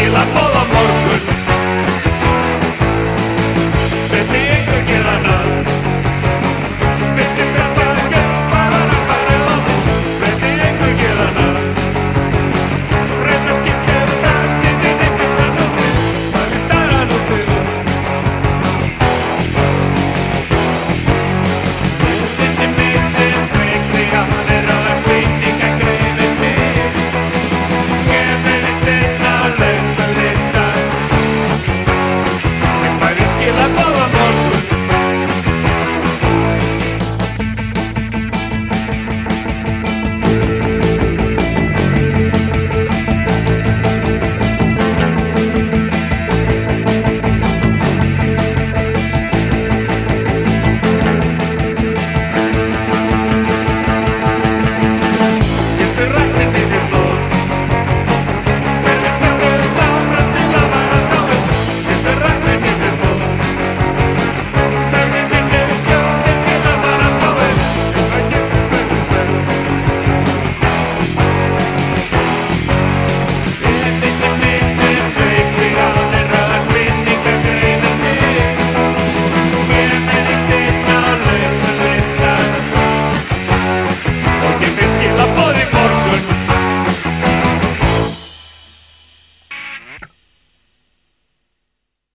y la moda morgen